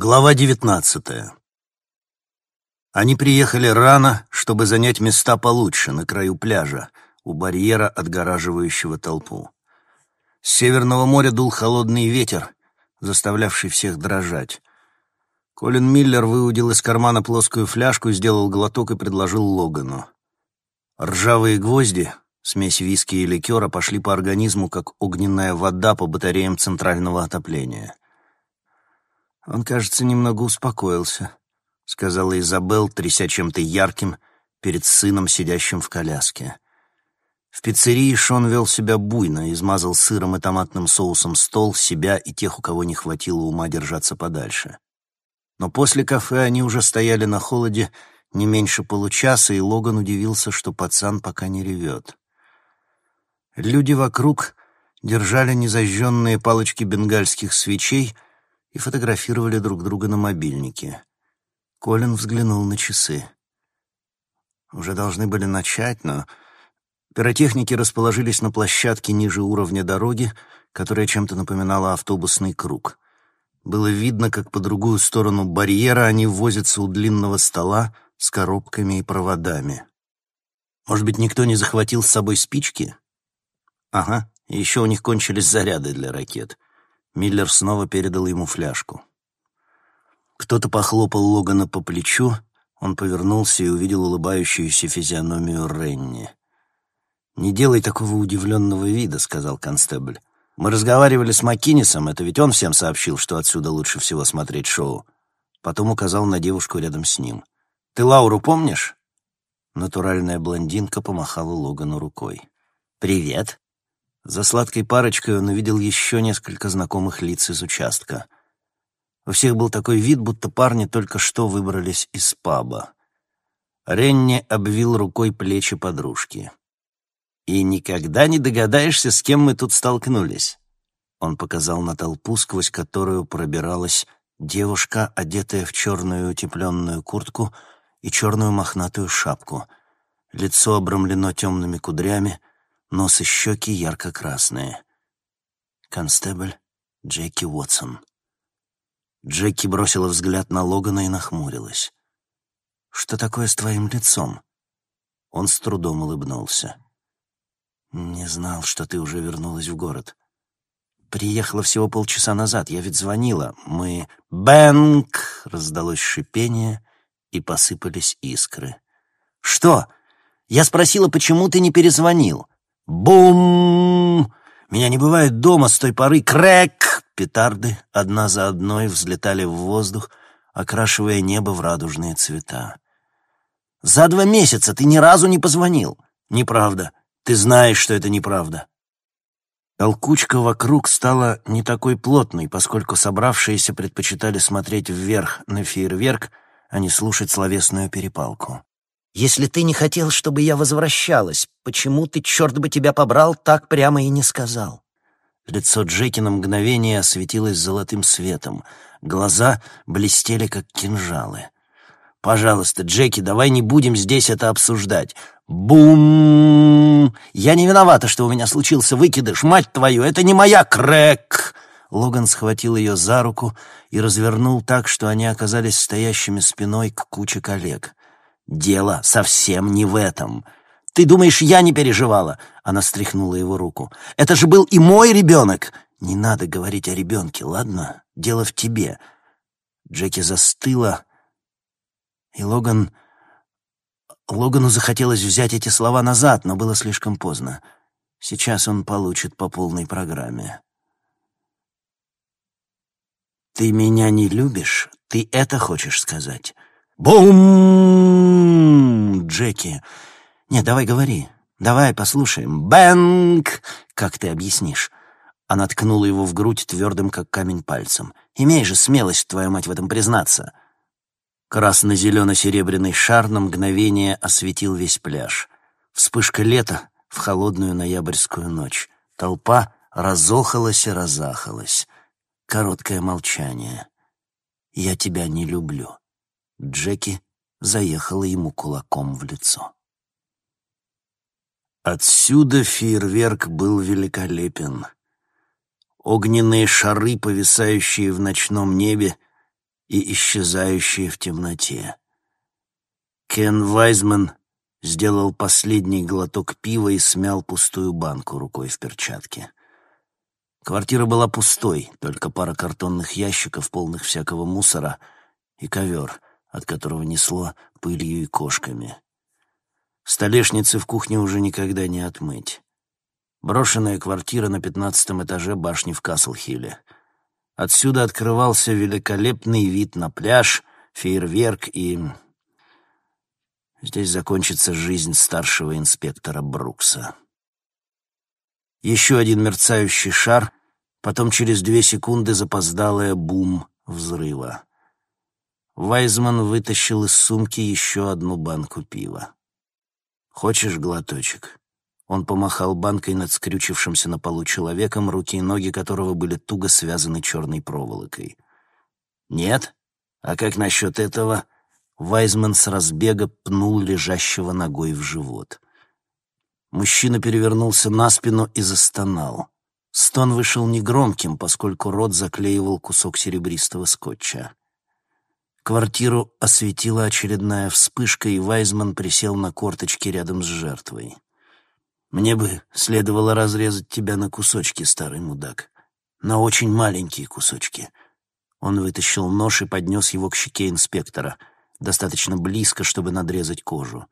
Глава девятнадцатая. Они приехали рано, чтобы занять места получше, на краю пляжа, у барьера, отгораживающего толпу. С Северного моря дул холодный ветер, заставлявший всех дрожать. Колин Миллер выудил из кармана плоскую фляжку, сделал глоток и предложил Логану. Ржавые гвозди, смесь виски и ликера, пошли по организму, как огненная вода по батареям центрального отопления. Он, кажется, немного успокоился, — сказала Изабел, тряся чем-то ярким перед сыном, сидящим в коляске. В пиццерии Шон вел себя буйно, измазал сыром и томатным соусом стол, себя и тех, у кого не хватило ума держаться подальше. Но после кафе они уже стояли на холоде не меньше получаса, и Логан удивился, что пацан пока не ревет. Люди вокруг держали незажженные палочки бенгальских свечей и фотографировали друг друга на мобильнике. Колин взглянул на часы. Уже должны были начать, но пиротехники расположились на площадке ниже уровня дороги, которая чем-то напоминала автобусный круг. Было видно, как по другую сторону барьера они возятся у длинного стола с коробками и проводами. Может быть, никто не захватил с собой спички? Ага, еще у них кончились заряды для ракет. Миллер снова передал ему фляжку. Кто-то похлопал Логана по плечу, он повернулся и увидел улыбающуюся физиономию Ренни. «Не делай такого удивленного вида», — сказал констебль. «Мы разговаривали с Маккинисом, это ведь он всем сообщил, что отсюда лучше всего смотреть шоу». Потом указал на девушку рядом с ним. «Ты Лауру помнишь?» Натуральная блондинка помахала Логану рукой. «Привет». За сладкой парочкой он увидел еще несколько знакомых лиц из участка — у всех был такой вид, будто парни только что выбрались из паба. Ренни обвил рукой плечи подружки. «И никогда не догадаешься, с кем мы тут столкнулись». Он показал на толпу, сквозь которую пробиралась девушка, одетая в черную утепленную куртку и черную мохнатую шапку. Лицо обрамлено темными кудрями, нос и щеки ярко-красные. Констебль Джеки Уотсон. Джеки бросила взгляд на Логана и нахмурилась. «Что такое с твоим лицом?» Он с трудом улыбнулся. «Не знал, что ты уже вернулась в город. Приехала всего полчаса назад, я ведь звонила. Мы...» «Бэнк!» — раздалось шипение, и посыпались искры. «Что? Я спросила, почему ты не перезвонил?» «Бум!» Меня не бывает дома с той поры. Крэк! Петарды одна за одной взлетали в воздух, окрашивая небо в радужные цвета. «За два месяца ты ни разу не позвонил!» «Неправда. Ты знаешь, что это неправда». Толкучка вокруг стала не такой плотной, поскольку собравшиеся предпочитали смотреть вверх на фейерверк, а не слушать словесную перепалку. Если ты не хотел, чтобы я возвращалась, почему ты, черт бы тебя побрал, так прямо и не сказал?» Лицо Джеки на мгновение осветилось золотым светом. Глаза блестели, как кинжалы. «Пожалуйста, Джеки, давай не будем здесь это обсуждать. Бум! Я не виновата, что у меня случился выкидыш. Мать твою, это не моя крэк!» Логан схватил ее за руку и развернул так, что они оказались стоящими спиной к куче коллег. «Дело совсем не в этом. Ты думаешь, я не переживала?» Она стряхнула его руку. «Это же был и мой ребенок!» «Не надо говорить о ребенке, ладно? Дело в тебе». Джеки застыла, и Логан... Логану захотелось взять эти слова назад, но было слишком поздно. Сейчас он получит по полной программе. «Ты меня не любишь? Ты это хочешь сказать?» Бум! Джеки. Нет, давай говори. Давай послушаем. Бэнк! Как ты объяснишь? Она ткнула его в грудь твердым, как камень, пальцем. Имей же смелость, твою мать, в этом признаться. Красно-зелено-серебряный шар на мгновение осветил весь пляж. Вспышка лета в холодную ноябрьскую ночь. Толпа разохалась и разахалась. Короткое молчание. «Я тебя не люблю». Джеки заехала ему кулаком в лицо. Отсюда фейерверк был великолепен. Огненные шары, повисающие в ночном небе, и исчезающие в темноте. Кен Вайзман сделал последний глоток пива и смял пустую банку рукой в перчатке. Квартира была пустой, только пара картонных ящиков, полных всякого мусора, и ковер, от которого несло пылью и кошками. Столешницы в кухне уже никогда не отмыть. Брошенная квартира на пятнадцатом этаже башни в Каслхилле. Отсюда открывался великолепный вид на пляж, фейерверк и... Здесь закончится жизнь старшего инспектора Брукса. Еще один мерцающий шар, потом через две секунды запоздалая бум взрыва. Вайзман вытащил из сумки еще одну банку пива. «Хочешь глоточек?» Он помахал банкой над скрючившимся на полу человеком, руки и ноги которого были туго связаны черной проволокой. «Нет? А как насчет этого?» Вайзман с разбега пнул лежащего ногой в живот. Мужчина перевернулся на спину и застонал. Стон вышел негромким, поскольку рот заклеивал кусок серебристого скотча. Квартиру осветила очередная вспышка, и Вайзман присел на корточки рядом с жертвой. «Мне бы следовало разрезать тебя на кусочки, старый мудак. На очень маленькие кусочки». Он вытащил нож и поднес его к щеке инспектора, достаточно близко, чтобы надрезать кожу.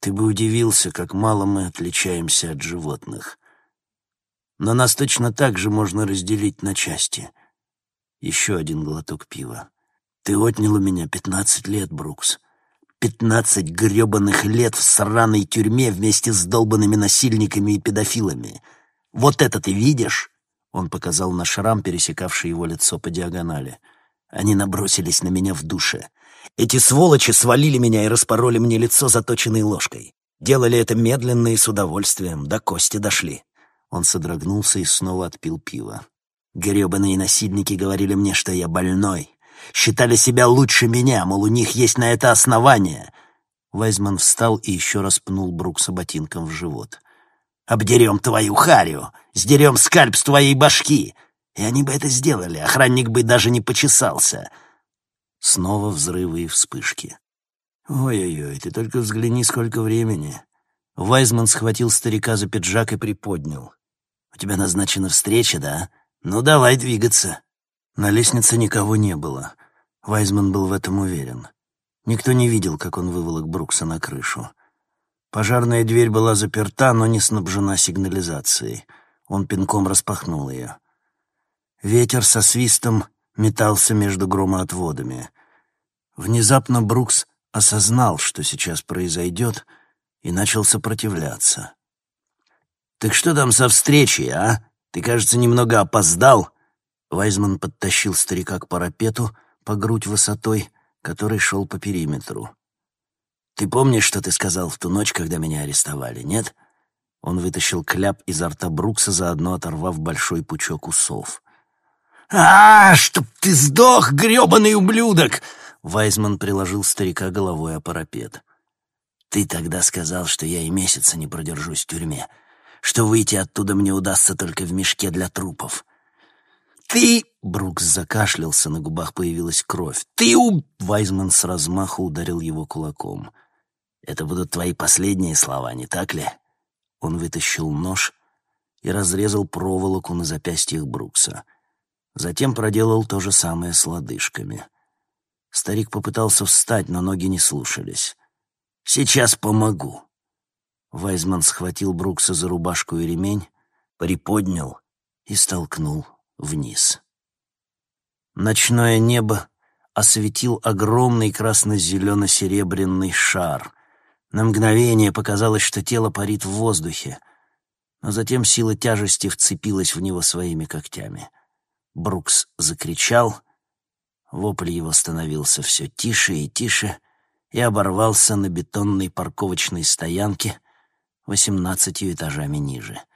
«Ты бы удивился, как мало мы отличаемся от животных. Но нас точно так же можно разделить на части». Еще один глоток пива. Ты отнял у меня пятнадцать лет, Брукс. Пятнадцать гребаных лет в сраной тюрьме вместе с долбанными насильниками и педофилами. Вот это ты видишь?» Он показал на шрам, пересекавший его лицо по диагонали. Они набросились на меня в душе. Эти сволочи свалили меня и распороли мне лицо заточенной ложкой. Делали это медленно и с удовольствием, до кости дошли. Он содрогнулся и снова отпил пиво. Гребаные насильники говорили мне, что я больной, считали себя лучше меня, мол, у них есть на это основание. Вайзман встал и еще раз пнул Брукса ботинком в живот. «Обдерем твою харю! Сдерем скальп с твоей башки!» И они бы это сделали, охранник бы даже не почесался. Снова взрывы и вспышки. «Ой-ой-ой, ты только взгляни, сколько времени!» Вайзман схватил старика за пиджак и приподнял. «У тебя назначена встреча, да? Ну, давай двигаться!» На лестнице никого не было. Вайзман был в этом уверен. Никто не видел, как он выволок Брукса на крышу. Пожарная дверь была заперта, но не снабжена сигнализацией. Он пинком распахнул ее. Ветер со свистом метался между громоотводами. Внезапно Брукс осознал, что сейчас произойдет, и начал сопротивляться. «Так что там со встречей, а? Ты, кажется, немного опоздал», Вайзман подтащил старика к парапету по грудь высотой, который шел по периметру. «Ты помнишь, что ты сказал в ту ночь, когда меня арестовали, нет?» Он вытащил кляп изо рта Брукса, заодно оторвав большой пучок усов. «А, чтоб ты сдох, гребаный ублюдок!» Вайзман приложил старика головой о парапет. «Ты тогда сказал, что я и месяца не продержусь в тюрьме, что выйти оттуда мне удастся только в мешке для трупов. «Ты...» — Брукс закашлялся, на губах появилась кровь. «Ты у...» — Вайзман с размаху ударил его кулаком. «Это будут твои последние слова, не так ли?» Он вытащил нож и разрезал проволоку на запястьях Брукса. Затем проделал то же самое с лодыжками. Старик попытался встать, но ноги не слушались. «Сейчас помогу». Вайзман схватил Брукса за рубашку и ремень, приподнял и столкнул вниз. Ночное небо осветил огромный красно-зелено-серебряный шар. На мгновение показалось, что тело парит в воздухе, но затем сила тяжести вцепилась в него своими когтями. Брукс закричал, вопль его становился все тише и тише и оборвался на бетонной парковочной стоянке восемнадцатью этажами ниже —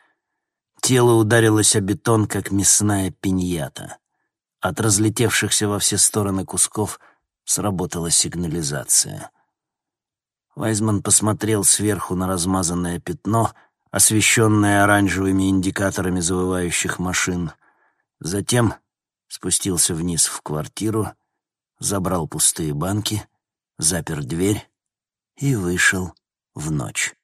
Тело ударилось о бетон, как мясная пиньята. От разлетевшихся во все стороны кусков сработала сигнализация. Вайзман посмотрел сверху на размазанное пятно, освещенное оранжевыми индикаторами завывающих машин. Затем спустился вниз в квартиру, забрал пустые банки, запер дверь и вышел в ночь.